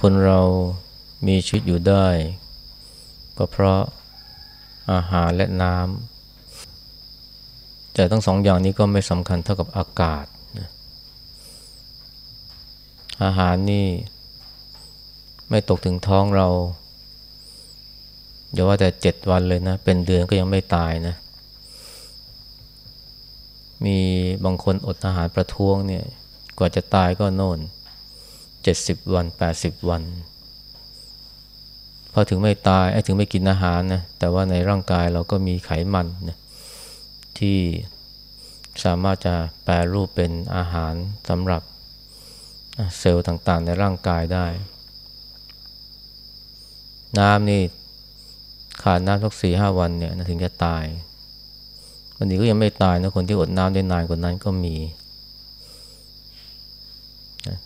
คนเรามีชีวิตอยู่ได้ ก็เพราะอาหารและน้ำแต่ทั้งสองอย่างนี้ก็ไม่สำคัญเท่ากับอากาศนะอาหารนี่ไม่ตกถึงท้องเราอย่าว่าแต่เจ็ดวันเลยนะ เป็นเดือนก็ยังไม่ตายนะ มีบางคนอดอาหารประท้วงเนี่ย กว่าจะตายก็โน่น เจ็ดสิบวันแปดสิบวัน พอถึงไม่ตายไอถึงไม่กินอาหารนะแต่ว่าในร่างกายเราก็มีไขมันนะที่สามารถจะแปลรูปเป็นอาหารสำหรับเซลล์ต่างๆ ในร่างกายได้ น้ำนี่ขาดน้ำสักสี่ห้าวันเนี่ยถึงจะตายวันนี้ก็ยังไม่ตายนะคนที่อดน้ำได้นานกว่านั้นก็มี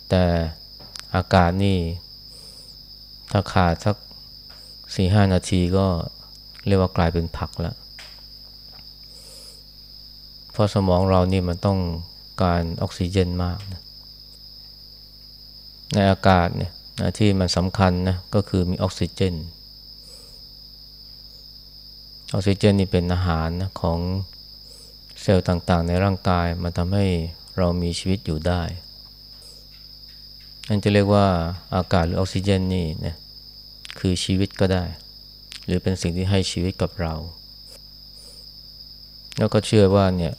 แต่ อากาศนี่ ถ้าขาดสักสี่ห้านาทีก็เรียกว่ากลายเป็นผักแล้วเพราะสมองเรานี่มันต้องการออกซิเจนมากนะในอากาศเนี่ยที่มันสำคัญนะก็คือมีออกซิเจน ออกซิเจนนี่เป็นอาหารนะของเซลล์ต่างๆ ในร่างกายมันทำให้เรามีชีวิตอยู่ได้ นั่นจะเรียกว่าอากาศหรือออกซิเจนนี่นะคือชีวิตก็ได้ หรือเป็นสิ่งที่ให้ชีวิตกับเรา แล้วก็เชื่อว่าเนี่ย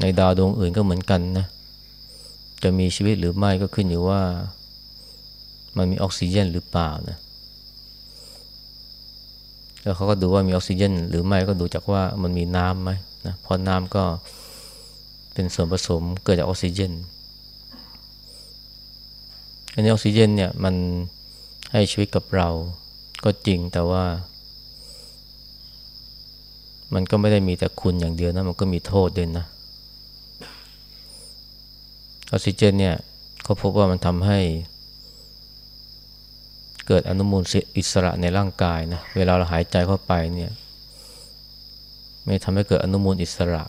ในดาวดวงอื่นก็เหมือนกันนะ จะมีชีวิตหรือไม่ก็ขึ้นอยู่ว่ามันมีออกซิเจนหรือเปล่านะ แล้วเขาก็ดูว่ามีออกซิเจน หรือไม่ก็ดูจากว่ามันมีน้ำไหมนะเพราะน้ำก็เป็นส่วนผสมเกิดจากออกซิเจน อันนี้ออกซิเจนเนี่ยมันให้ชีวิตกับเราก็จริงแต่ว่า มันก็ไม่ได้มีแต่คุณอย่างเดียวนะมันก็มีโทษด้วยนะออกซิเจนเนี่ยเขาพบว่ามันทำให้ เกิดอนุมูลอิสระในร่างกายนะเวลาเราหายใจเข้าไปเนี่ย ไม่ทำให้เกิดอนุมูลอิสระ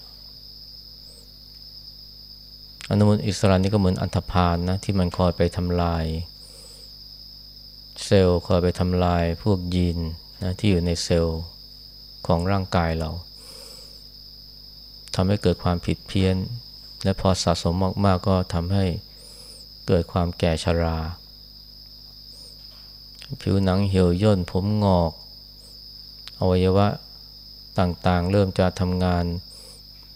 อนุมูลอิสระนี่ก็เหมือนอันธพาลนะที่มันคอยไปทำลาย เซลล์คอยไปทำลายพวกยีนนะที่อยู่ในเซลล์ของร่างกายเราทำให้เกิดความผิดเพี้ยน และพอสะสมมากๆก็ทำให้เกิดความแก่ชรา ผิวหนังเหี่ยวย่นผมงอก อวัยวะต่างๆ เริ่มจะทำงาน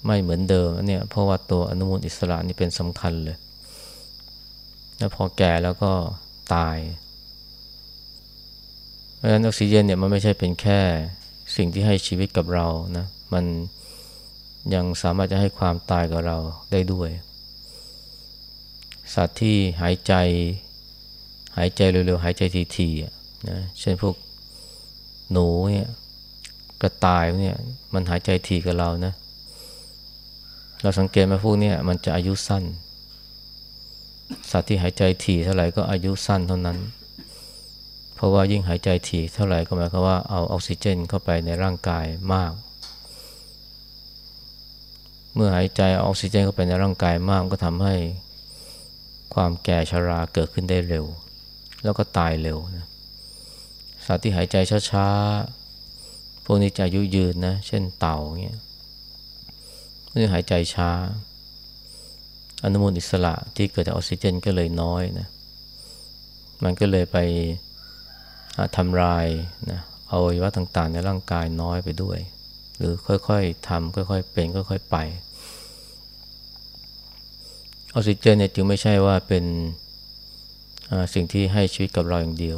ไม่เหมือนเดิมเนี่ยเพราะว่าตัวอนุมูลอิสระนี่เป็นสำคัญเลย แล้วพอแก่แล้วก็ตาย เพราะฉะนั้นออกซิเจนเนี่ยมันไม่ใช่เป็นแค่สิ่งที่ให้ชีวิตกับเรานะมันยังสามารถจะให้ความตายกับเราได้ด้วย สัตว์ที่หายใจ หายใจเร็วๆหายใจทีๆนะเช่นพวกหนูเนี่ยกระต่ายเนี่ยมันหายใจทีกับเรานะ เราสังเกตมาพวกนี้มันจะอายุสั้น สัตว์ที่หายใจถี่เท่าไหร่ก็อายุสั้นเท่านั้น เพราะว่ายิ่งหายใจถี่เท่าไหร่ก็หมายความว่าเอาออกซิเจนเข้าไปในร่างกายมาก เมื่อหายใจออกซิเจนเข้าไปในร่างกายมากก็ทำให้ความแก่ชราเกิดขึ้นได้เร็ว แล้วก็ตายเร็วนะสัตว์ที่หายใจช้าๆ พวกนี้จะอายุยืนนะ เช่นเต่าเงี้ย นี่หายใจช้า อนุมูลอิสระที่เกิดจากออกซิเจนก็เลยน้อยนะมันก็เลยไปทำลายนะอวัยวะต่างๆ ในร่างกายน้อยไปด้วย หรือค่อยๆทำค่อยๆ เป็นค่อยๆไป ออกซิเจนเนี่ยจึงไม่ใช่ว่าเป็นสิ่งที่ให้ชีวิตกับเราอย่างเดียว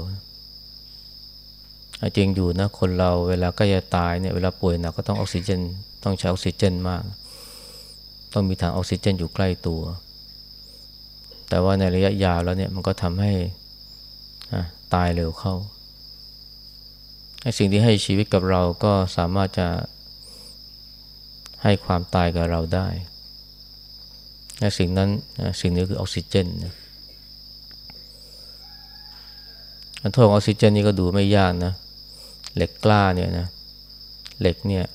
จริงอยู่นะคนเราเวลาใกล้จะตายเนี่ยเวลาป่วยหนักก็ต้องออกซิเจน ต้องใช้ออกซิเจนมาก ต้องมีถังออกซิเจนอยู่ใกล้ตัว แต่ว่าในระยะยาวแล้วเนี่ยมันก็ทำให้ตายเร็วเข้าสิ่งที่ให้ชีวิตกับเราก็สามารถจะให้ความตายกับเราได้และสิ่งนั้นสิ่งนี้คือออกซิเจนนะโทษของออกซิเจนนี่ก็ดูไม่ยากนะ เหล็กกล้าเนี่ยนะ เหล็กเนี่ย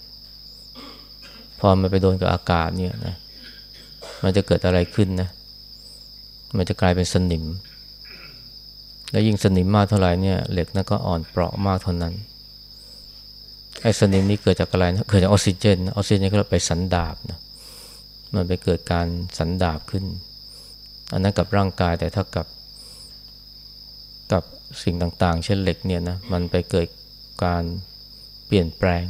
พอมันไปโดนกับอากาศเนี่ยนะมันจะเกิดอะไรขึ้นนะ มันจะกลายเป็นสนิม และยิ่งสนิมมากเท่าไหร่เนี่ย เหล็กนั้นก็อ่อนเปราะมากเท่านั้นไอ้สนิมนี้เกิดจากอะไรนะเกิดจากออกซิเจนออกซิเจนก็ไปสันดาบนะมันไปเกิดการสันดาบขึ้น อันนั้นกับร่างกายแต่ถ้ากับ กับสิ่งต่างๆ เช่นเหล็กเนี่ยนะมันไปเกิดการเปลี่ยนแปลง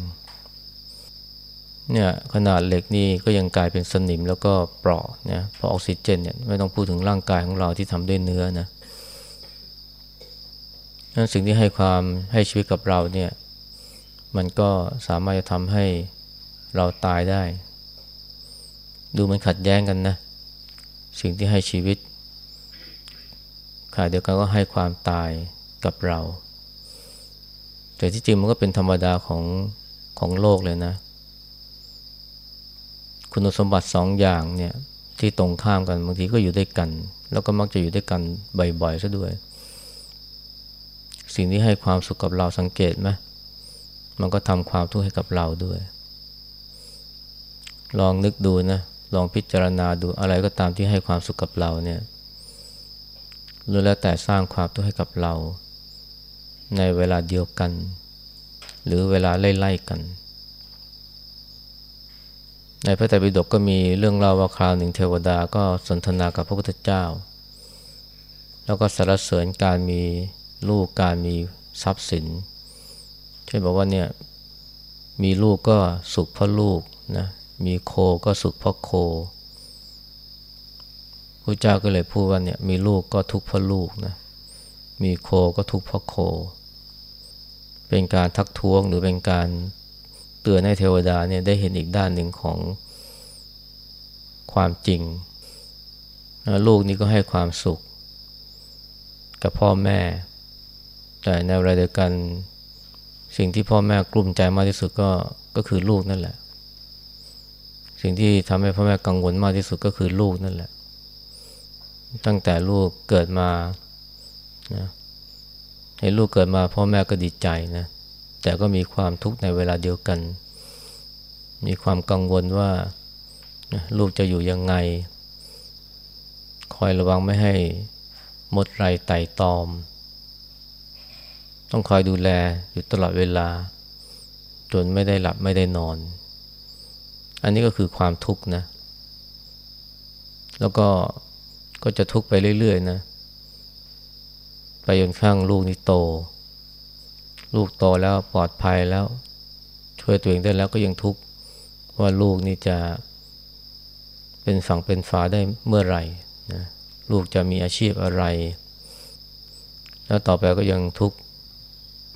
เนี่ยขนาดเหล็กนี่ก็ยังกลายเป็นสนิมแล้วก็เปราะเนี่ยเพราะออกซิเจนเนี่ยไม่ต้องพูดถึงร่างกายของเราที่ทำด้วยเนื้อนะนั่นสิ่งที่ให้ความให้ชีวิตกับเราเนี่ยมันก็สามารถจะทำให้เราตายได้ ดูมันขัดแย้งกันนะ สิ่งที่ให้ชีวิตขณะเดียวกันก็ให้ความตายกับเรา แต่ที่จริงมันก็เป็นธรรมดาของของโลกเลยนะ คุณสมบัติสองอย่างเนี่ยที่ตรงข้ามกันบางทีก็อยู่ด้วยกัน แล้วก็มักจะอยู่ด้วยกันบ่อยๆซะด้วย สิ่งที่ให้ความสุขกับเราสังเกตไหมมันก็ทำความทุกข์ให้กับเราด้วย ลองนึกดูนะลองพิจารณาดูอะไรก็ตามที่ให้ความสุขกับเราเนี่ยหรือแล้วแต่สร้างความทุกข์ให้กับเรา ในเวลาเดียวกัน หรือเวลาไล่ๆกัน ในพระไตรปิฎกก็มีเรื่องเล่าว่าคราวหนึ่งเทวดาก็สนทนากับพระพุทธเจ้า แล้วก็สรรเสริญการมีลูกการมีทรัพย์สินเช่นบอกว่าเนี่ยมีลูกก็สุขเพราะลูกนะมีโคก็สุขเพราะโคพระเจ้าก็เลยพูดว่าเนี่ยมีลูกก็ทุกข์เพราะลูกนะมีโคก็ทุกข์เพราะโค เป็นการทักท้วงหรือเป็นการ เตือนให้เทวดาเนี่ยได้เห็นอีกด้านหนึ่งของความจริง ลูกนี้ก็ให้ความสุข กับพ่อแม่ แต่ในเวลาเดียวกันสิ่งที่พ่อแม่กลุ้มใจมากที่สุดก็ก็คือลูกนั่นแหละ สิ่งที่ทำให้พ่อแม่กังวลมากที่สุดก็คือลูกนั่นแหละ ตั้งแต่ลูกเกิดมานะให้ลูกเกิดมาพ่อแม่ก็ดีใจนะ แต่ก็มีความทุกข์ในเวลาเดียวกัน มีความกังวลว่าลูกจะอยู่ยังไง คอยระวังไม่ให้มดไรไต่ตอม ต้องคอยดูแลอยู่ตลอดเวลา จนไม่ได้หลับไม่ได้นอน อันนี้ก็คือความทุกข์นะ แล้วก็ก็จะทุกข์ไปเรื่อยๆนะ ไปจนข้างลูกนี่โต ลูกโตแล้วปลอดภัยแล้ว ช่วยตัวเองได้แล้วก็ยังทุกข์ว่าลูกนี่จะเป็นฝั่งเป็นฝาได้เมื่อไหร่นะลูกจะมีอาชีพอะไร แล้วต่อไปก็ยังทุกข์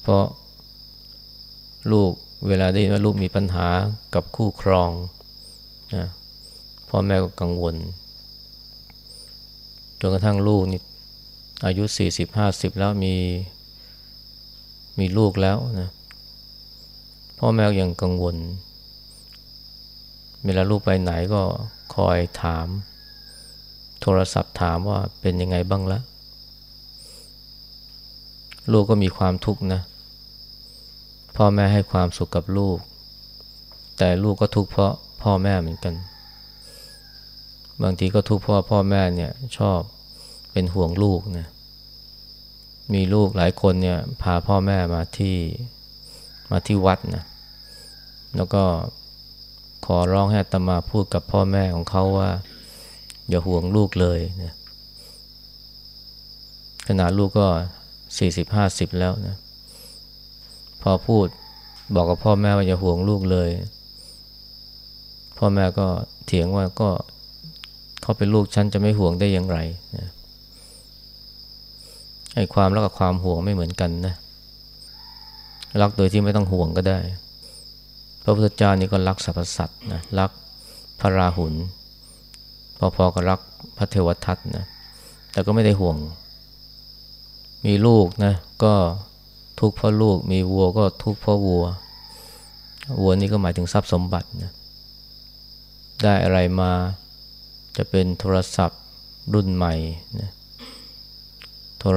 เพราะลูกเวลาได้ยินว่าลูกมีปัญหากับคู่ครองนะพ่อแม่ก็กังวลจนกระทั่งลูกนี่อายุสี่สิบห้าสิบแล้วมี มีลูกแล้วนะพ่อแม่ยังกังวล เวลาลูกไปไหนก็คอยถาม โทรศัพท์ถามว่าเป็นยังไงบ้างละลูกก็มีความทุกข์นะ พ่อแม่ให้ความสุขกับลูก แต่ลูกก็ทุกข์เพราะพ่อแม่เหมือนกัน บางทีก็ทุกข์เพราะพ่อแม่เนี่ยชอบเป็นห่วงลูกนะ มีลูกหลายคนเนี่ยพาพ่อแม่มาที่มาที่วัดนะแล้วก็ขอร้องให้ตมาพูดกับพ่อแม่ของเขาว่า อย่าห่วงลูกเลยนะขนาดลูกก็สี่สิบห้าสิบแล้วนะพอพูดบอกกับพ่อแม่ว่าอย่าห่วงลูกเลย พ่อแม่ก็เถียงว่าก็เขาเป็นลูกฉันจะไม่ห่วงได้อย่างไรนะ ไอ้ความรักกับความห่วงไม่เหมือนกันนะรักโดยที่ไม่ต้องห่วงก็ได้ พระพุทธเจ้านี่ก็รักสรรพสัตว์นะรักพระราหุลพอๆกับรักพระเทวทัตนะแต่ก็ไม่ได้ห่วง มีลูกนะก็ทุกข์เพราะลูก มีวัวก็ทุกข์เพราะวัว วัวนี่ก็หมายถึงทรัพย์สมบัตินะได้อะไรมาจะเป็นโทรศัพท์รุ่นใหม่นะ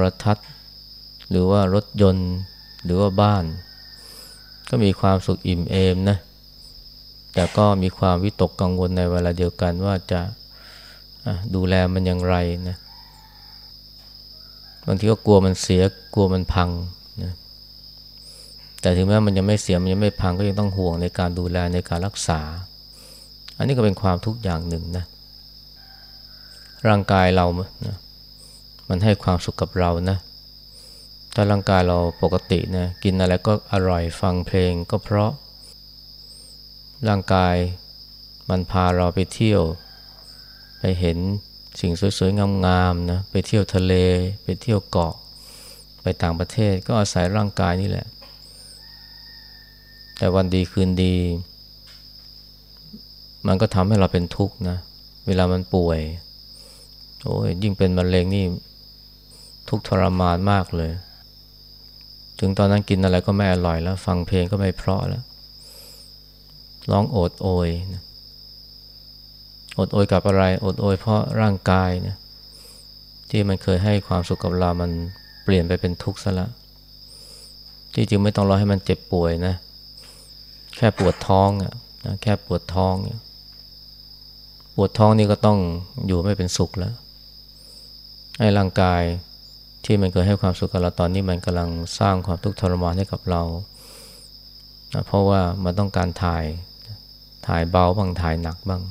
รทัศน์ หรือว่ารถยนต์ หรือว่าบ้าน ก็มีความสุขอิ่มเอมนะ แต่ก็มีความวิตกกังวลในเวลาเดียวกันว่าจะดูแลมันอย่างไรนะ บางทีก็กลัวมันเสีย กลัวมันพังนะแต่ถึงแม้มันยังไม่เสีย มันยังไม่พังก็ยังต้องห่วงในการดูแลในการรักษา อันนี้ก็เป็นความทุกข์อย่างหนึ่งนะ ร่างกายเรานะ มันให้ความสุขกับเรานะ ถ้าร่างกายเราปกตินะ กินอะไรก็อร่อยฟังเพลงก็เพราะ ร่างกายมันพาเราไปเที่ยว ไปเห็นสิ่งสวยๆ งามๆนะ ไปเที่ยวทะเล ไปเที่ยวเกาะ ไปต่างประเทศก็อาศัยร่างกายนี่แหละ แต่วันดีคืนดี มันก็ทำให้เราเป็นทุกข์นะ เวลามันป่วยโอ้ยยิ่งเป็นมะเร็งนี่ ทุกทรมานมากเลย ถึงตอนนั้นกินอะไรก็ไม่อร่อยแล้ว ฟังเพลงก็ไม่เพราะแล้ว ร้องโอดโอยนะอดโอยกับอะไรอดโอยเพราะร่างกายเนี่ยที่มันเคยให้ความสุขกับเรามันเปลี่ยนไปเป็นทุกข์ซะล้วที่จริงไม่ต้องรอให้มันเจ็บป่วยนะ แค่ปวดท้องอะนะแค่ปวดท้องเนี่ยปวดท้องนี่ก็ต้องอยู่ไม่เป็นสุขแล้ว ให้ร่างกาย ที่มันเคยให้ความสุขกับเราตอนนี้มันกำลังสร้างความทุกข์ทรมานให้กับเรานะเพราะว่ามันต้องการถ่ายถ่ายเบาบ้างถ่ายหนักบ้าง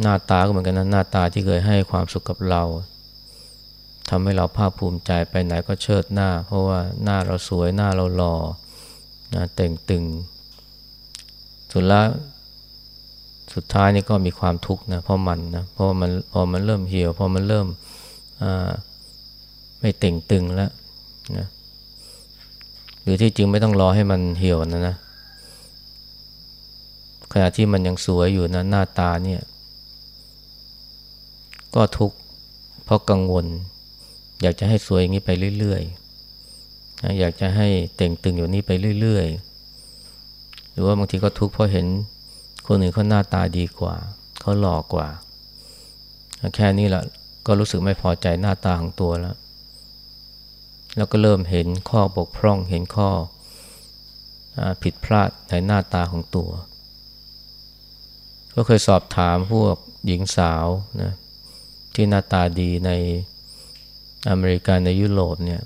หน้าตาก็เหมือนกันนะหน้าตาที่เคยให้ความสุขกับเราทำให้เราภาคภูมิใจไปไหนก็เชิดหน้า เพราะว่าหน้าเราสวยหน้าเราหล่อนะเต่งตึง สุดล้วสุดท้ายนี่ก็มีความทุกข์นะเพราะมันนะเพราะมันพอมันเริ่มเหี่ยวพอมันเริ่ม ไม่เต่งตึงแล้วนะหรือที่จริงไม่ต้องรอให้มันเหี่ยวนะนะขณะที่มันยังสวยอยู่นะหน้าตาเนี่ย ก็ทุกข์เพราะกังวล อยากจะให้สวยอย่างนี้ไปเรื่อยๆนะอยากจะให้เต่งตึงอยู่นี้ไปเรื่อยๆ หรือว่าบางทีก็ทุกข์เพราะเห็นคนอื่นเขาหน้าตาดีกว่า เขาหล่อกว่า แค่นี้แหละก็รู้สึกไม่พอใจหน้าตาของตัวแล้ว แล้วก็เริ่มเห็นข้อบกพร่องเห็นข้ออผิดพลาดในหน้าตาของตัว ก็เคยสอบถามพวกหญิงสาวนะที่หน้าตาดีในอเมริกาในยุโรปเนี่ย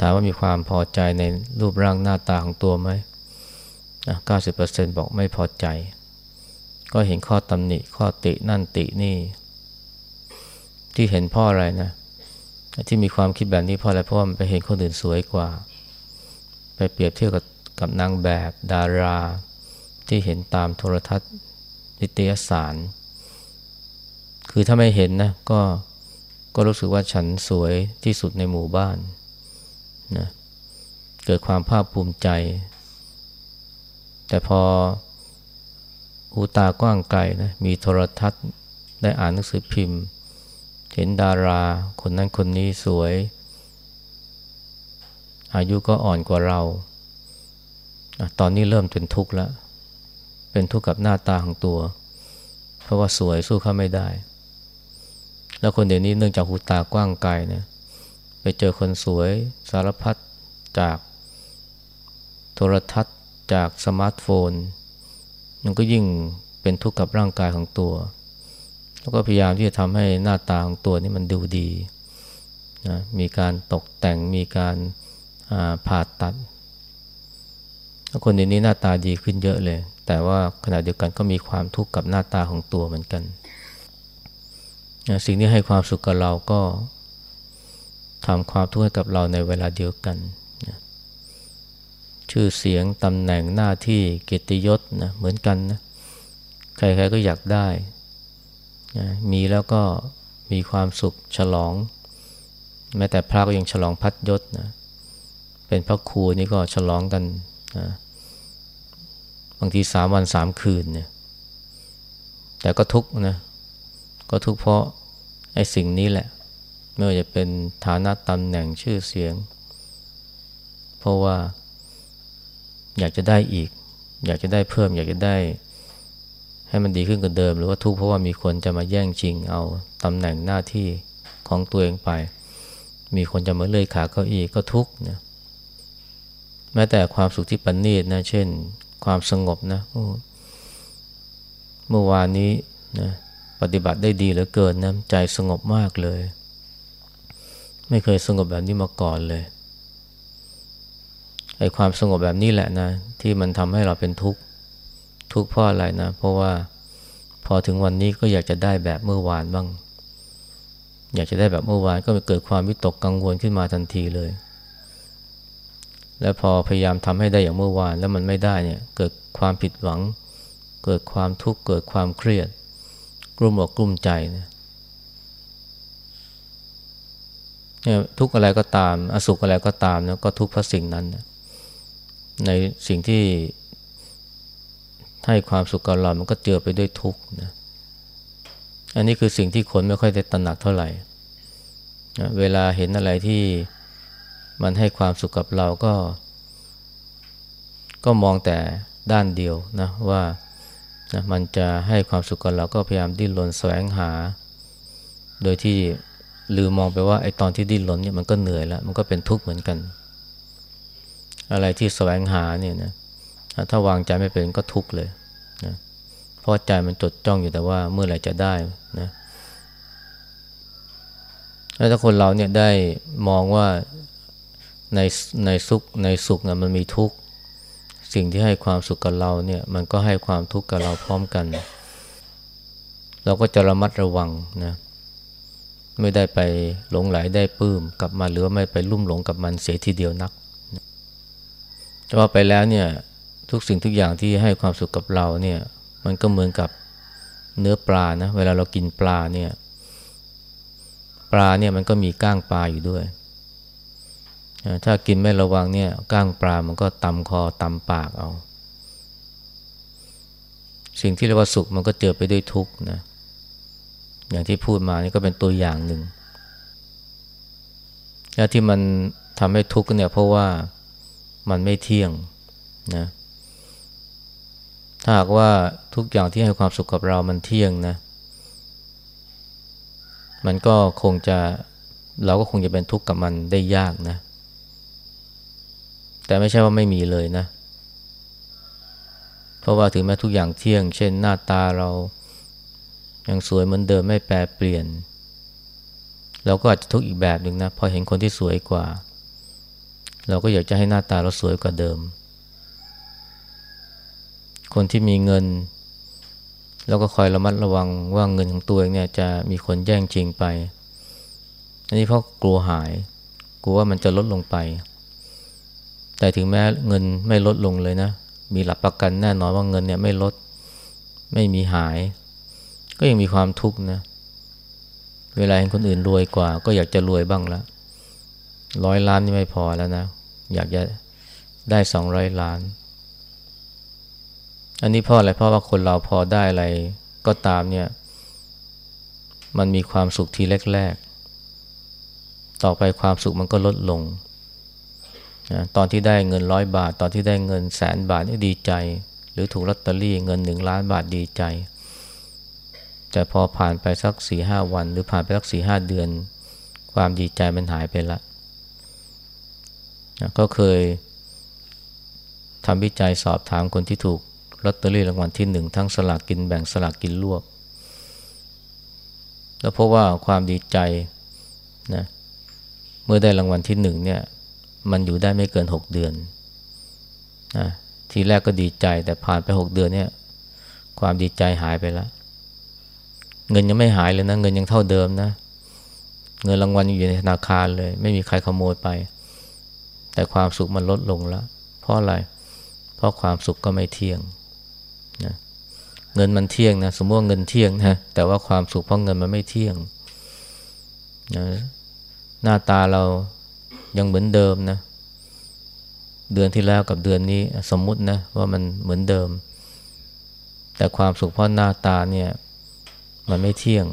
ถามว่ามีความพอใจในรูปร่างหน้าตาของตัวไหม90%บอกไม่พอใจ ก็เห็นข้อตำหนิข้อตินั่นตินี่ ที่เห็นพ่ออะไรนะ ที่มีความคิดแบบนี้เพราะอะไรเพราะว่ามันไปเห็นคนอื่นสวยกว่า ไปเปรียบเทียบกับกับนางแบบดารา ที่เห็นตามโทรทัศน์นิตยสาร คือถ้าไม่เห็นนะก็ก็รู้สึกว่าฉันสวยที่สุดในหมู่บ้านนะเกิดความภาคภูมิใจ แต่พอหูตากว้างไกลนะมีโทรทัศน์ได้อ่านหนังสือพิมพ์ เห็นดาราคนนั้นคนนี้สวย อายุก็อ่อนกว่าเรา ตอนนี้เริ่มเป็นทุกข์แล้ว เป็นทุกข์กับหน้าตาของตัว เพราะว่าสวยสู้เขาไม่ได้ แล้วคนเดี๋ยวนี้เนื่องจากหูตากว้างไกลเนี่ยไปเจอคนสวยสารพัดจากโทรทัศน์จากสมาร์ทโฟน มันก็ยิ่งเป็นทุกข์กับร่างกายของตัว แล้วก็พยายามที่จะทำให้หน้าตาของตัวนี่มันดูดีนะมีการตกแต่งมีการผ่าตัดคนนี้หน้าตาดีขึ้นเยอะเลย แต่ว่าขณะเดียวกันก็มีความทุกข์กับหน้าตาของตัวเหมือนกัน สิ่งที่ให้ความสุขกับเราก็ทำความทุกข์ให้กับเราในเวลาเดียวกันชื่อเสียงตำแหน่งหน้าที่เกียรติยศนะเหมือนกันนะใครๆก็อยากได้ นะมีแล้วก็มีความสุขฉลอง แม้แต่พระก็ยังฉลองพัดยศนะเป็นพระครูนี่ก็ฉลองกันนะบางทีสามวันสามคืนเนี่ยแต่ก็ทุกนะก็ทุกเพราะไอ้สิ่งนี้แหละ ไม่ว่าจะเป็นฐานะตำแหน่งชื่อเสียง เพราะว่าอยากจะได้อีก อยากจะได้เพิ่ม อยากจะได้ ให้มันดีขึ้นกว่าเดิม หรือว่าทุกข์เพราะว่ามีคนจะมาแย่งชิงเอาตำแหน่งหน้าที่ของตัวเองไป มีคนจะมาเลื่อยขาเก้าอี้ก็ทุกข์นะแม้แต่ความสุขที่ปนนีตนะ เช่น ความสงบนะเมื่อวานนี้นะปฏิบัติได้ดีเหลือเกินนะใจสงบมากเลย ไม่เคยสงบแบบนี้มาก่อนเลยไอ้ความสงบแบบนี้แหละนะ ที่มันทำให้เราเป็นทุกข์ ทุกข์เพราะอะไรนะ เพราะว่าพอถึงวันนี้ก็อยากจะได้แบบเมื่อวานบ้าง อยากจะได้แบบเมื่อวานก็เกิดความวิตกกังวลขึ้นมาทันทีเลย แล้วพอพยายามทำให้ได้อย่างเมื่อวานแล้วมันไม่ได้เนี่ยเกิดความผิดหวัง เกิดความทุกข์เกิดความเครียด กลุ้มอกกลุ้มใจเนี่ยทุกอะไรก็ตาม อสุขอะไรก็ตามนะก็ทุกเพราะสิ่งนั้นนะในสิ่งที่ ให้ความสุขกับเรา มันก็เจือไปด้วยทุกข์นะ อันนี้คือสิ่งที่คนไม่ค่อยได้ตระหนักเท่าไหร่นะเวลาเห็นอะไรที่มันให้ความสุขกับเราก็ ก็มองแต่ด้านเดียวนะว่านะมันจะให้ความสุขกับเราก็พยายามดิ้นรนแสวงหา โดยที่ลืมมองไปว่าไอ้ตอนที่ดิ้นรนเนี่ยมันก็เหนื่อยแล้ว มันก็เป็นทุกข์เหมือนกัน อะไรที่แสวงหาเนี่ยนะ ถ้าวางใจไม่เป็นก็ทุกข์เลยนะเพราะใจมันจดจ้องอยู่แต่ว่าเมื่อไหร่จะได้นะแล้วถ้าคนเราเนี่ยได้มองว่าในในสุขในสุขนะมันมีทุกข์สิ่งที่ให้ความสุขกับเราเนี่ยมันก็ให้ความทุกข์กับเราพร้อมกัน เราก็จะระมัดระวังนะไม่ได้ไปหลงไหลได้ปื้มกับมันหรือไม่ไปลุ่มหลงกับมันเสียทีเดียวนักแต่ว่าไปแล้วเนี่ย ทุกสิ่งทุกอย่างที่ให้ความสุขกับเราเนี่ย มันก็เหมือนกับเนื้อปลานะ เวลาเรากินปลาเนี่ย ปลาเนี่ยมันก็มีก้างปลาอยู่ด้วย ถ้ากินไม่ระวังเนี่ย ก้างปลามันก็ตำคอตำปากเอา สิ่งที่เรียกว่าสุขมันก็เจอไปด้วยทุกข์นะ อย่างที่พูดมานี่ก็เป็นตัวอย่างหนึ่ง แล้วที่มันทำให้ทุกข์เนี่ยเพราะว่ามันไม่เที่ยงนะ ถ้าหากว่าทุกอย่างที่ให้ความสุขกับเรามันเที่ยงนะ มันก็คงจะเราก็คงจะเป็นทุกข์กับมันได้ยากนะ แต่ไม่ใช่ว่าไม่มีเลยนะ เพราะว่าถึงแม้ทุกอย่างเที่ยง เช่นหน้าตาเรา ยังสวยเหมือนเดิมไม่แปรเปลี่ยน เราก็อาจจะทุกข์อีกแบบหนึ่งนะ พอเห็นคนที่สวยกว่า เราก็อยากจะให้หน้าตาเราสวยกว่าเดิม คนที่มีเงิน แล้วก็คอยระมัดระวังว่าเงินของตัวเองเนี่ยจะมีคนแย่งชิงไป อันนี้เพราะกลัวหาย กลัวว่ามันจะลดลงไป แต่ถึงแม้เงินไม่ลดลงเลยนะ มีหลักประกันแน่นอนว่าเงินเนี่ยไม่ลด ไม่มีหาย ก็ยังมีความทุกข์นะ เวลาเห็นคนอื่นรวยกว่า ก็อยากจะรวยบ้างละร้อยล้านนี่ไม่พอแล้วนะ อยากจะได้สองร้อยล้าน อันนี้เพราะอะไรเพราะว่าคนเราพอได้อะไรก็ตามเนี่ย มันมีความสุขทีแรกๆ ต่อไปความสุขมันก็ลดลงนะตอนที่ได้เงินร้อยบาท ตอนที่ได้เงินแสนบาทนี่ดีใจ หรือถูกลอตเตอรี่เงินหนึ่งล้านบาทดีใจ แต่พอผ่านไปสักสี่ห้าวัน หรือผ่านไปสักสี่ห้าเดือน ความดีใจมันหายไปละนะก็เคยทำวิจัยสอบถามคนที่ถูก ลอตเตอรี่รางวัลที่หนึ่งทั้งสลากกินแบ่งสลากกินรวบ แล้วพบว่าความดีใจนะเมื่อได้รางวัลที่หนึ่งเนี่ยมันอยู่ได้ไม่เกินหกเดือนนะทีแรกก็ดีใจแต่ผ่านไปหกเดือนเนี่ยความดีใจหายไปแล้ว เงินยังไม่หายเลยนะ เงินยังเท่าเดิมนะ เงินรางวัลอยู่ในธนาคารเลย ไม่มีใครขโมยไป แต่ความสุขมันลดลงแล้ว เพราะอะไร เพราะความสุขก็ไม่เที่ยง นะเงินมันเที่ยงนะสมมติว่าเงินเที่ยงนะแต่ว่าความสุขเพราะเงินมันไม่เที่ยงนะหน้าตาเรายังเหมือนเดิมนะ เดือนที่แล้วกับเดือนนี้สมมุตินะว่ามันเหมือนเดิม แต่ความสุขเพราะหน้าตาเนี่ย มันไม่เที่ยง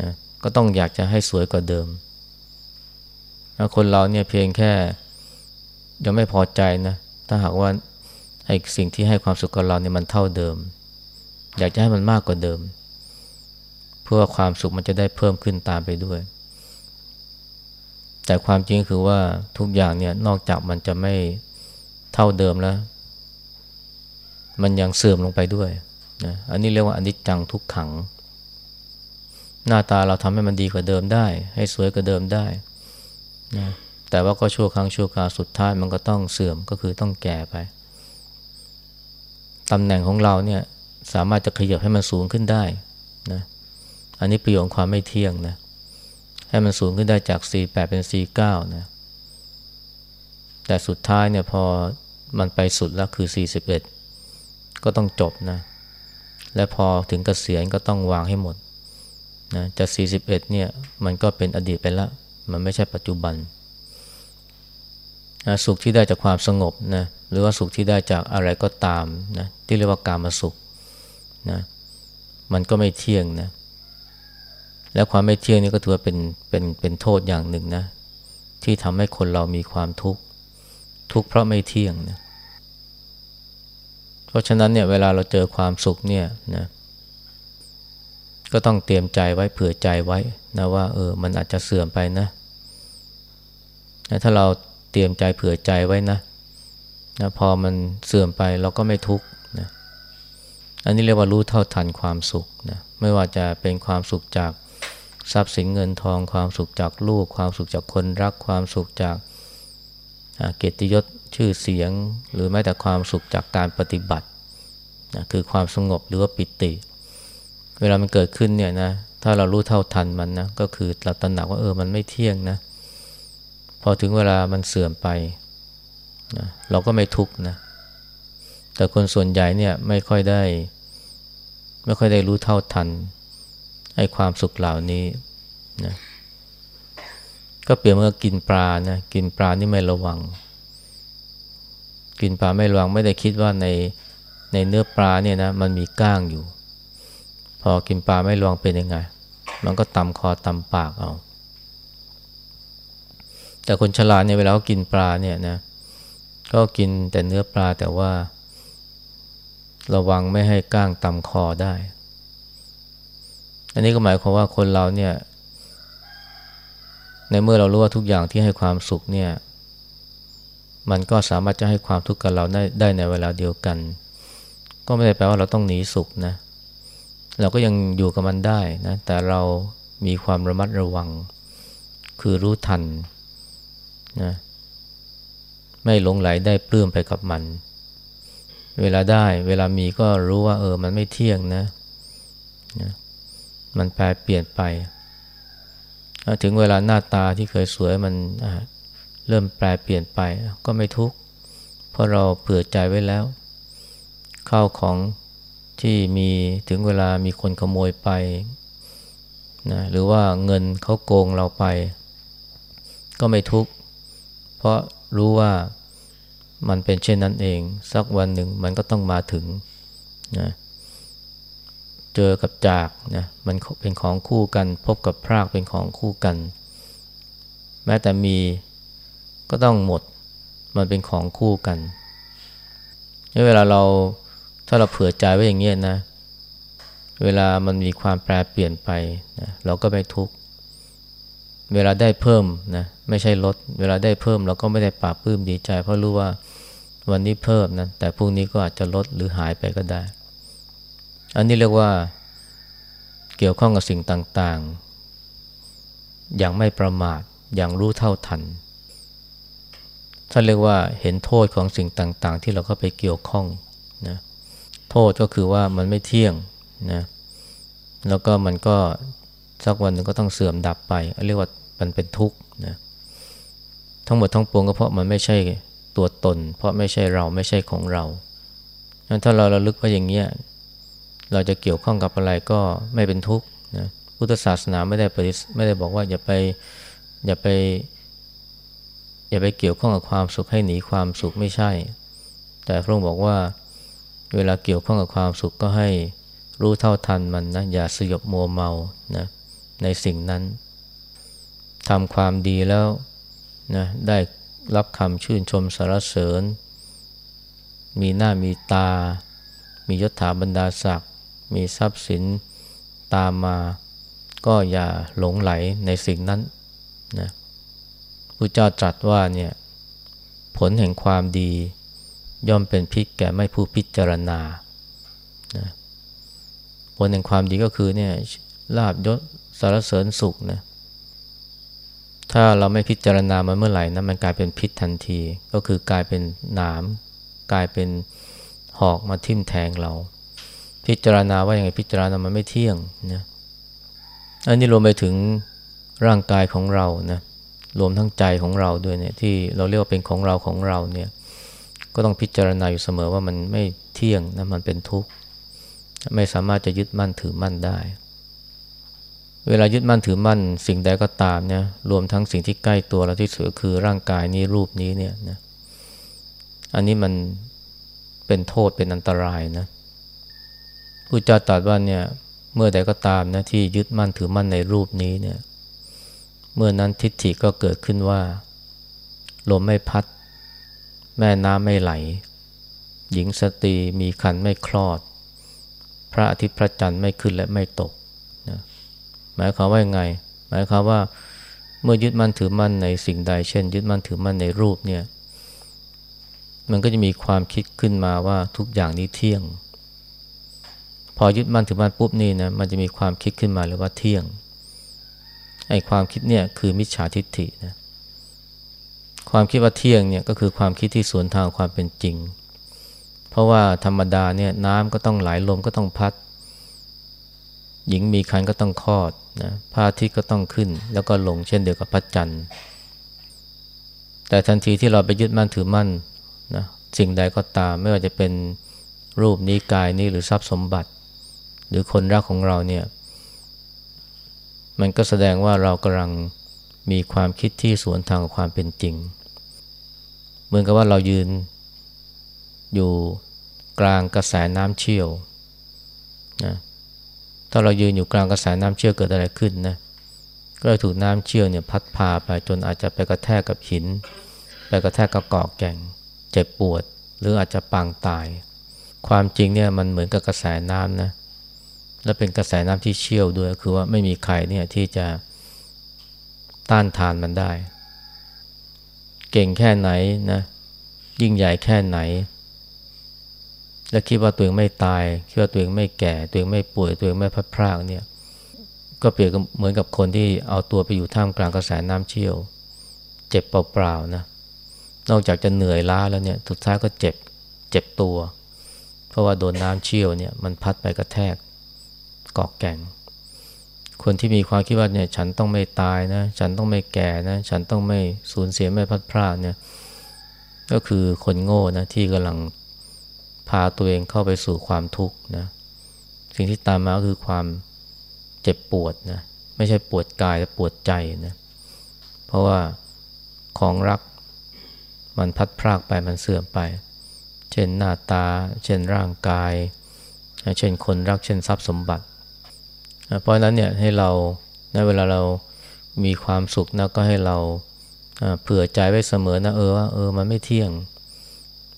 นะก็ต้องอยากจะให้สวยกว่าเดิมคนเราเนี่ยเพียงแค่ยังไม่พอใจนะ ถ้าหากว่า ไอ้สิ่งที่ให้ความสุขกับเราเนี่ยมันเท่าเดิม อยากจะให้มันมากกว่าเดิม เพื่อความสุขมันจะได้เพิ่มขึ้นตามไปด้วย แต่ความจริงคือว่าทุกอย่างเนี่ยนอกจากมันจะไม่เท่าเดิมแล้ว มันยังเสื่อมลงไปด้วยนะอันนี้เรียกว่าอนิจจังทุกขัง หน้าตาเราทำให้มันดีกว่าเดิมได้ ให้สวยกว่าเดิมได้นะแต่ว่าก็ชั่วครั้งชั่วคราวสุดท้ายมันก็ต้องเสื่อมก็คือต้องแก่ไป ตำแหน่งของเราเนี่ยสามารถจะขยับให้มันสูงขึ้นได้นะอันนี้ประโยชน์ความไม่เที่ยงนะให้มันสูงขึ้นได้จาก 48 เป็น 49 นะแต่สุดท้ายเนี่ยพอมันไปสุดแล้วคือ 41 ก็ต้องจบนะและพอถึงกเกษียณก็ต้องวางให้หมดนะจาก41 เนี่ยมันก็เป็นอดีตไปแล้ว มันไม่ใช่ปัจจุบัน นะสุขที่ได้จากความสงบนะหรือว่าสุขที่ได้จากอะไรก็ตามนะที่เรียกว่าการมาสุขนะมันก็ไม่เที่ยงนะและความไม่เที่ยงนี่ก็ถือว่าเป็นเป็นเป็นโทษอย่างหนึ่งนะที่ทำให้คนเรามีความทุกข์ทุกข์เพราะไม่เที่ยงนะเพราะฉะนั้นเนี่ยเวลาเราเจอความสุขเนี่ยนะก็ต้องเตรียมใจไว้เผื่อใจไว้นะว่าเออมันอาจจะเสื่อมไปนะถ้าเรา เตรียมใจเผื่อใจไว้นะนะพอมันเสื่อมไปเราก็ไม่ทุกข์นะอันนี้เรียกว่ารู้เท่าทันความสุขนะไม่ว่าจะเป็นความสุขจากทรัพย์สินเงินทอง ความสุขจากลูก ความสุขจากคนรัก ความสุขจากเกียรติยศชื่อเสียง หรือแม้แต่ความสุขจากการปฏิบัตินะคือความสงบหรือว่าปิติ เวลามันเกิดขึ้นเนี่ยนะถ้าเรารู้เท่าทันมันนะก็คือเราตระหนักว่าเออมันไม่เที่ยงนะ พอถึงเวลามันเสื่อมไปนะเราก็ไม่ทุกข์นะ แต่คนส่วนใหญ่เนี่ยไม่ค่อยได้ ไม่ค่อยได้รู้เท่าทันไอ้ความสุขเหล่านี้นะก็เปรียบเมื่อกินปลานะกินปลานี่ไม่ระวัง กินปลาไม่ระวังไม่ได้คิดว่าในในเนื้อปลาเนี่ยนะมันมีก้างอยู่ พอกินปลาไม่ระวังเป็นยังไง มันก็ตำคอตำปากเอา แต่คนฉลาดเนี่ยเวลาเขากินปลาเนี่ยนะก็กินแต่เนื้อปลาแต่ว่า ระวังไม่ให้ก้างตำคอได้ อันนี้ก็หมายความว่าคนเราเนี่ย ในเมื่อเรารู้ว่าทุกอย่างที่ให้ความสุขเนี่ย มันก็สามารถจะให้ความทุกข์กับเราได้ได้ในเวลาเดียวกัน ก็ไม่ได้แปลว่าเราต้องหนีสุขนะ เราก็ยังอยู่กับมันได้นะ แต่เรามีความระมัดระวัง คือรู้ทัน นะไม่หลงไหลได้ปลื้มไปกับมัน เวลาได้เวลามีก็รู้ว่า เออ มันไม่เที่ยงนะนะมันแปรเปลี่ยนไป ถึงเวลาหน้าตาที่เคยสวยมันเริ่มแปรเปลี่ยนไปก็ไม่ทุกข์เพราะเราเผื่อใจไว้แล้ว ข้าวของที่มีถึงเวลามีคนขโมยไปนะหรือว่าเงินเขาโกงเราไป ก็ไม่ทุกข์เราะรู้ว่ามันเป็นเช่นนั้นเอง สักวันหนึ่งมันก็ต้องมาถึงนะเจอกับจากนะมันเป็นของคู่กัน พบกับพรากเป็นของคู่กัน แม้แต่มีก็ต้องหมดมันเป็นของคู่กันเวลาเราถ้าเราเผื่อใจไว้อย่างเงี้ยนะ เวลามันมีความแปรเปลี่ยนไปนะเราก็ไม่ทุกข์ เวลาได้เพิ่มนะไม่ใช่ลด เวลาได้เพิ่มเราก็ไม่ได้ปราบปื้มดีใจ เพราะรู้ว่าวันนี้เพิ่มนะแต่พรุ่งนี้ก็อาจจะลดหรือหายไปก็ได้ อันนี้เรียกว่าเกี่ยวข้องกับสิ่งต่างๆ อย่างไม่ประมาทอย่างรู้เท่าทันท่านเรียกว่าเห็นโทษของสิ่งต่างๆ ที่เราก็ไปเกี่ยวข้องนะโทษก็คือว่ามันไม่เที่ยงนะแล้วก็มันก็ สักวันหนึ่งก็ต้องเสื่อมดับไปเรียกว่ามันเป็นทุกข์นะทั้งหมดทั้งปวงก็เพราะมันไม่ใช่ตัวตน เพราะไม่ใช่เราไม่ใช่ของเราถ้าเราระลึกว่าอย่างเงี้ยเราจะเกี่ยวข้องกับอะไรก็ไม่เป็นทุกข์นะพุทธศาสนาไม่ได้ปฏิไม่ได้บอกว่าอย่าไปอย่าไป อย่าไปเกี่ยวข้องกับความสุขให้หนีความสุขไม่ใช่ แต่พระองค์บอกว่าเวลาเกี่ยวข้องกับความสุขก็ให้รู้เท่าทันมันนะอย่าสยบมัวเมานะ ในสิ่งนั้นทำความดีแล้วนะได้รับคำชื่นชมสรรเสริญ มีหน้ามีตา มียศถาบรรดาศักดิ์มีทรัพย์สินตามมา ก็อย่าหลงไหลในสิ่งนั้นนะพระเจ้าตรัสว่าเนี่ยผลแห่งความดีย่อมเป็นพิษแก่ไม่ผู้พิจารณานะผลแห่งความดีก็คือเนี่ยลาบยศ สารเสริญสุขนะถ้าเราไม่พิจารณามันเมื่อไหร่นะมันกลายเป็นพิษทันที ก็คือกลายเป็นหนาม กลายเป็นหอกมาทิ่มแทงเรา พิจารณาว่าอย่างไรพิจารณามันไม่เที่ยงนะอันนี้รวมไปถึงร่างกายของเรานะรวมทั้งใจของเราด้วยเนี่ยที่เราเรียกว่าเป็นของเราของเราเนี่ยก็ต้องพิจารณาอยู่เสมอว่ามันไม่เที่ยงนะมันเป็นทุกข์ ไม่สามารถจะยึดมั่นถือมั่นได้ เวลายึดมั่นถือมั่นสิ่งใดก็ตามเนี่ยรวมทั้งสิ่งที่ใกล้ตัวเราที่สุดคือร่างกายนี้รูปนี้เนี่ยนะอันนี้มันเป็นโทษเป็นอันตรายนะผู้เจ้าตรัสว่าเนี่ยเมื่อใดก็ตามนะที่ยึดมั่นถือมั่นในรูปนี้เนี่ยเมื่อนั้นทิฏฐิก็เกิดขึ้นว่าลมไม่พัด แม่น้ำไม่ไหล หญิงสตรีมีคันไม่คลอด พระอาทิตย์พระจันทร์ไม่ขึ้นและไม่ตก หมายความว่ายังไง หมายความว่าเมื่อยึดมั่นถือมั่นในสิ่งใด เช่น ยึดมั่นถือมั่นในรูปเนี่ยมันก็จะมีความคิดขึ้นมาว่าทุกอย่างนี้เที่ยง พอยึดมั่นถือมั่นปุ๊บนี่นะมันจะมีความคิดขึ้นมาเลยว่าเที่ยงไอ้ความคิดเนี่ยคือมิจฉาทิฏฐินะความคิดว่าเที่ยงเนี่ยก็คือความคิดที่สวนทางความเป็นจริง เพราะว่าธรรมดาเนี่ยน้ำก็ต้องไหลลมก็ต้องพัด หญิงมีคันก็ต้องคลอด นะพระอาทิตย์ก็ต้องขึ้น แล้วก็ลงเช่นเดียวกับพระจันทร์ แต่ทันทีที่เราไปยึดมั่นถือมั่นนะสิ่งใดก็ตามไม่ว่าจะเป็นรูปนี้กายนี้หรือทรัพย์สมบัติ หรือคนรักของเราเนี่ย มันก็แสดงว่าเรากำลังมีความคิดที่สวนทางกับความเป็นจริง เหมือนกับว่าเรายืนอยู่กลางกระแสน้ำเชี่ยวนะ ถ้าเรายืนอยู่กลางกระแสน้ำเชี่ยวเกิดอะไรขึ้นนะก็ถูกน้ำเชี่ยวเนี่ยพัดพาไปจนอาจจะไปกระแทกกับหิน ไปกระแทกกับเกาะแก่ง เจ็บปวด หรืออาจจะปางตาย ความจริงเนี่ยมันเหมือนกับกระแสน้ำนะและเป็นกระแสน้ำที่เชี่ยวด้วยคือว่าไม่มีใครเนี่ยที่จะต้านทานมันได้ เก่งแค่ไหนนะยิ่งใหญ่แค่ไหน และคิดว่าตัวเองไม่ตาย คิดว่าตัวเองไม่แก่ ตัวเองไม่ป่วย ตัวเองไม่พัดพรากเนี่ย ก็เปรียบเหมือนกับคนที่เอาตัวไปอยู่ท่ามกลางกระแสน้ำเชี่ยว เจ็บเปล่าๆนะ นอกจากจะเหนื่อยล้าแล้วเนี่ย สุดท้ายก็เจ็บ เจ็บตัว เพราะว่าโดนน้ำเชี่ยวเนี่ย มันพัดไปกระแทกกอกแก่ง คนที่มีความคิดว่าเนี่ย ฉันต้องไม่ตายนะ ฉันต้องไม่แก่นะ ฉันต้องไม่สูญเสียไม่พัดพลาดเนี่ย ก็คือคนโง่นะที่กำลัง พาตัวเองเข้าไปสู่ความทุกข์นะสิ่งที่ตามมาคือความเจ็บปวดนะไม่ใช่ปวดกายแต่ปวดใจนะเพราะว่าของรักมันพัดพรากไปมันเสื่อมไป เช่นหน้าตา เช่นร่างกาย เช่นคนรักเช่นทรัพย์สมบัติ เพราะนั้นเนี่ยให้เราในเวลาเรามีความสุขนะก็ให้เราเผื่อใจไว้เสมอนะเออว่าเออมันไม่เที่ยง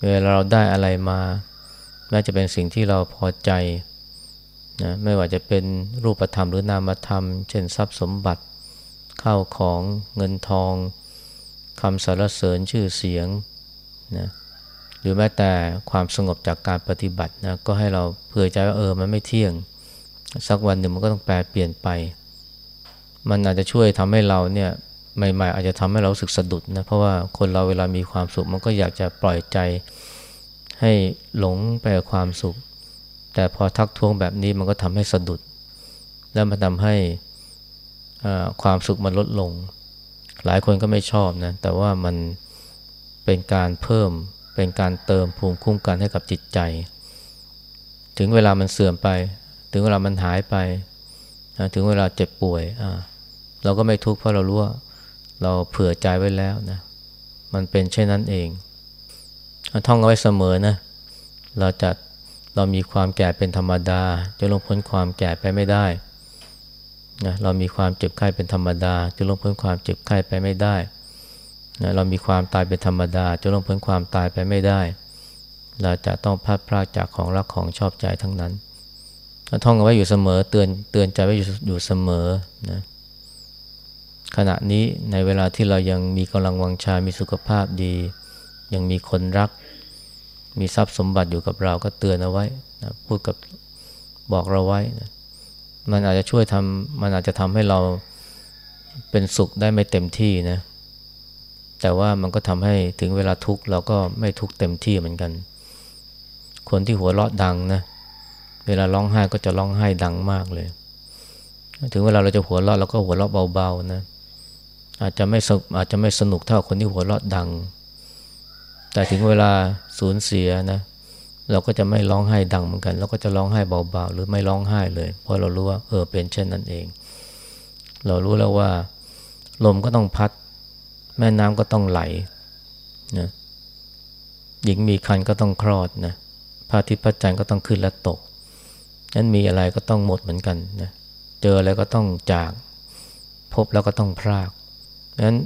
เวลาเราได้อะไรมา แม้จะเป็นสิ่งที่เราพอใจนะไม่ว่าจะเป็นรูปธรรมหรือนามธรรม เช่นทรัพย์สมบัติข้าวของเงินทองคำสรรเสริญชื่อเสียงนะหรือแม้แต่ความสงบจากการปฏิบัตินะก็ให้เราเผื่อใจว่าเออมันไม่เที่ยง สักวันหนึ่งมันก็ต้องแปลเปลี่ยนไป มันอาจจะช่วยทำให้เราเนี่ยใหม่ๆอาจจะทำให้เราสึกสะดุดนะเพราะว่าคนเราเวลามีความสุขมันก็อยากจะปล่อยใจ ให้หลงไปกับความสุข แต่พอทักท้วงแบบนี้มันก็ทำให้สะดุด แล้วมันทำให้ความสุขมันลดลง หลายคนก็ไม่ชอบนะ แต่ว่ามันเป็นการเพิ่ม เป็นการเติมภูมิคุ้มกันให้กับจิตใจ ถึงเวลามันเสื่อมไป ถึงเวลามันหายไป ถึงเวลาเจ็บป่วย เราก็ไม่ทุกข์เพราะเรารู้ว่าเราเผื่อใจไว้แล้วนะ มันเป็นเช่นนั้นเอง ท่องเอาไว้เสมอนะ เราจะเรามีความแก่เป็นธรรมดา จะลงพ้นความแก่ไปไม่ได้นะเรามีความเจ็บไข้เป็นธรรมดา จะลงพ้นความเจ็บไข้ไปไม่ได้นะเรามีความตายเป็นธรรมดา จะลงพ้นความตายไปไม่ได้ เราจะต้องพัดพรากจากของรักของชอบใจทั้งนั้นท่องเอาไว้อยู่เสมอเตือนเตือนใจไว้อยู่เสมอนะขณะนี้ในเวลาที่เรายังมีกำลังวังชา มีสุขภาพดี ยังมีคนรัก มีทรัพย์สมบัติอยู่กับเราก็เตือนเอาไว้นะพูดกับบอกเราไว้นะมันอาจจะช่วยทำมันอาจจะทำให้เราเป็นสุขได้ไม่เต็มที่นะ แต่ว่ามันก็ทำให้ถึงเวลาทุกข์เราก็ไม่ทุกข์เต็มที่เหมือนกัน คนที่หัวเราะดังนะ เวลาร้องไห้ก็จะร้องไห้ดังมากเลย ถึงเวลาเราจะหัวเราะเราก็หัวเราะเบาๆนะ อาจจะไม่อาจจะไม่สนุกเท่าคนที่หัวเราะดัง แต่ถึงเวลาสูญเสียนะเราก็จะไม่ร้องไห้ดังเหมือนกัน เราก็จะร้องไห้เบาๆ หรือไม่ร้องไห้เลย เพราะเรารู้ว่าเออเป็นเช่นนั้นเอง เรารู้แล้วว่า ลมก็ต้องพัด แม่น้ำก็ต้องไหลนะหญิงมีคันก็ต้องคลอดนะพระอาทิตย์พระจันทร์ก็ต้องขึ้นและตกนั้นมีอะไรก็ต้องหมดเหมือนกันนะเจออะไรก็ต้องจาก พบแล้วก็ต้องพรากนั้น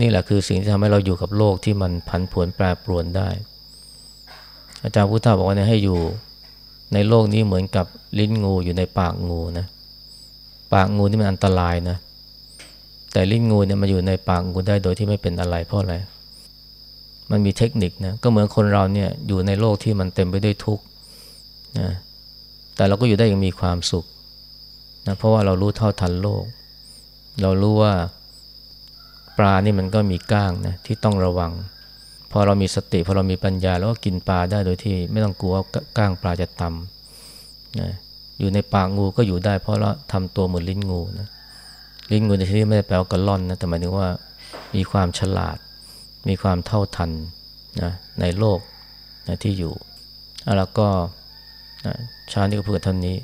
นี่แหละคือสิ่งที่ทำให้เราอยู่กับโลกที่มันผันผวนแปรปรวนได้ อาจารย์พุทธาบอกว่าเนี่ยให้อยู่ในโลกนี้เหมือนกับลิ้นงูอยู่ในปากงูนะ ปากงูนี่มันอันตรายนะ แต่ลิ้นงูเนี่ยมาอยู่ในปากงูได้โดยที่ไม่เป็นอะไรเพราะอะไร มันมีเทคนิคนะ ก็เหมือนคนเราเนี่ยอยู่ในโลกที่มันเต็มไปด้วยทุกข์นะ แต่เราก็อยู่ได้อย่างมีความสุขนะ เพราะว่าเรารู้เท่าทันโลก เรารู้ว่า ปลานี่มันก็มีก้างนะที่ต้องระวัง พอเรามีสติพอเรามีปัญญาแล้วก็กินปลาได้โดยที่ไม่ต้องกลัวก้างปลาจะตำนะอยู่ในปากงูก็อยู่ได้เพราะเราทำตัวเหมือนลิ้นงูนะลิ้นงูในที่นี้ไม่ได้แปลว่ากระล่อนนะแต่หมายถึงว่ามีความฉลาด มีความเท่าทันนะในโลกนะที่อยู่แล้วก็นะชาตินี้ก็เพื่อเท่านี้